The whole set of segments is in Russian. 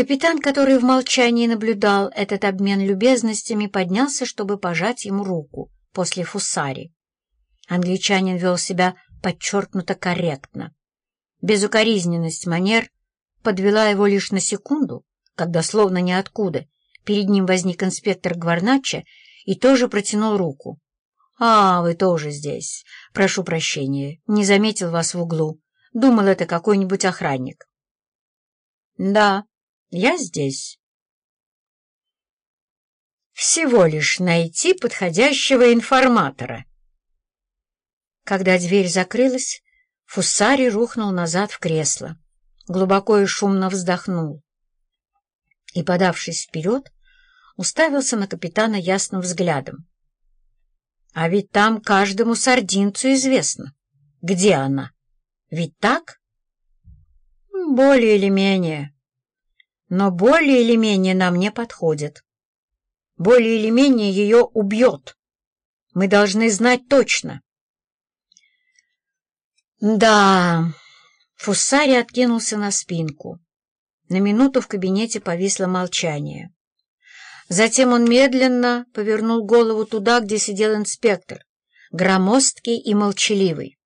Капитан, который в молчании наблюдал этот обмен любезностями, поднялся, чтобы пожать ему руку после фусари. Англичанин вел себя подчеркнуто корректно. Безукоризненность манер подвела его лишь на секунду, когда, словно ниоткуда, перед ним возник инспектор Гварнача и тоже протянул руку. «А, вы тоже здесь. Прошу прощения, не заметил вас в углу. Думал, это какой-нибудь охранник». «Да, я здесь». «Всего лишь найти подходящего информатора». Когда дверь закрылась, Фуссари рухнул назад в кресло, глубоко и шумно вздохнул и, подавшись вперед, уставился на капитана ясным взглядом. А ведь там каждому сардинцу известно, где она. Ведь так? Более или менее. Но более или менее нам не подходит. Более или менее ее убьет. Мы должны знать точно. Да, Фуссари откинулся на спинку. На минуту в кабинете повисло молчание. Затем он медленно повернул голову туда, где сидел инспектор, громоздкий и молчаливый.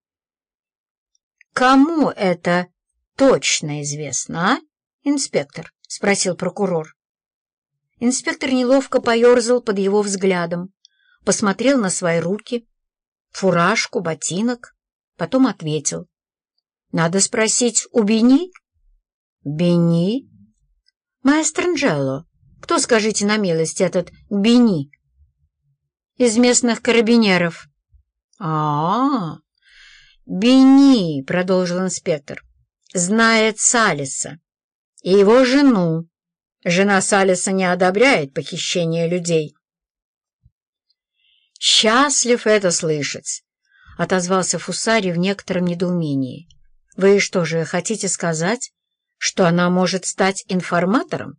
«Кому это точно известно, а, инспектор?» — спросил прокурор. Инспектор неловко поерзал под его взглядом, посмотрел на свои руки, фуражку, ботинок, потом ответил. «Надо спросить у Бени?» «Бени?» «Маэстро Анджело, кто, скажите на милость, этот Бени? Из местных карабинеров. А, -а, -а Бени, продолжил инспектор, знает Салиса и его жену. Жена Салиса не одобряет похищение людей. «Счастлив это слышать», — отозвался Фусари в некотором недоумении. «Вы что же, хотите сказать, что она может стать информатором?»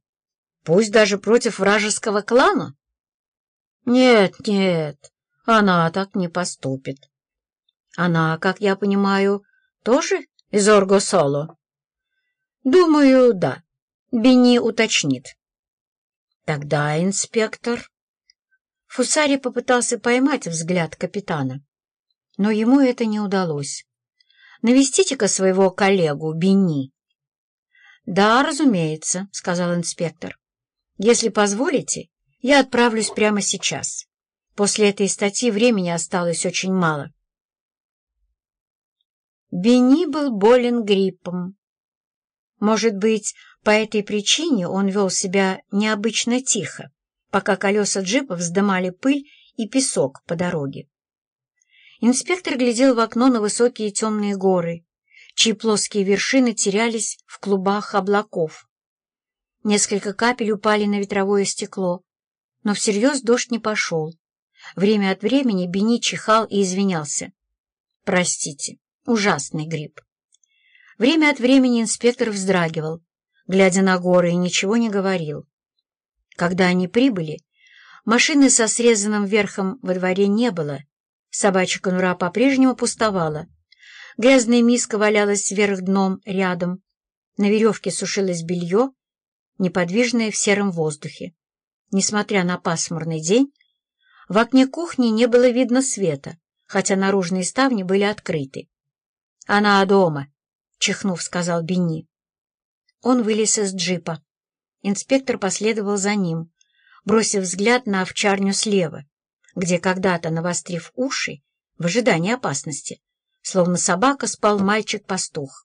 Пусть даже против вражеского клана? Нет, нет, она так не поступит. Она, как я понимаю, тоже из Орго-Соло? Думаю, да. Бени уточнит. Тогда инспектор... Фусари попытался поймать взгляд капитана, но ему это не удалось. «Навестите-ка своего коллегу Бени». «Да, разумеется», — сказал инспектор. Если позволите, я отправлюсь прямо сейчас. После этой статьи времени осталось очень мало. Бени был болен гриппом. Может быть, по этой причине он вел себя необычно тихо, пока колеса джипа вздымали пыль и песок по дороге. Инспектор глядел в окно на высокие темные горы, чьи плоские вершины терялись в клубах облаков. Несколько капель упали на ветровое стекло, но всерьез дождь не пошел. Время от времени Бени чихал и извинялся. «Простите, ужасный грипп». Время от времени инспектор вздрагивал, глядя на горы, и ничего не говорил. Когда они прибыли, машины со срезанным верхом во дворе не было, собачья конура по-прежнему пустовала, грязная миска валялась вверх дном рядом, на веревке сушилось белье, неподвижная в сером воздухе. Несмотря на пасмурный день, в окне кухни не было видно света, хотя наружные ставни были открыты. «Она дома», — чихнув, сказал Бенни. Он вылез из джипа. Инспектор последовал за ним, бросив взгляд на овчарню слева, где когда-то, навострив уши, в ожидании опасности, словно собака спал мальчик-пастух.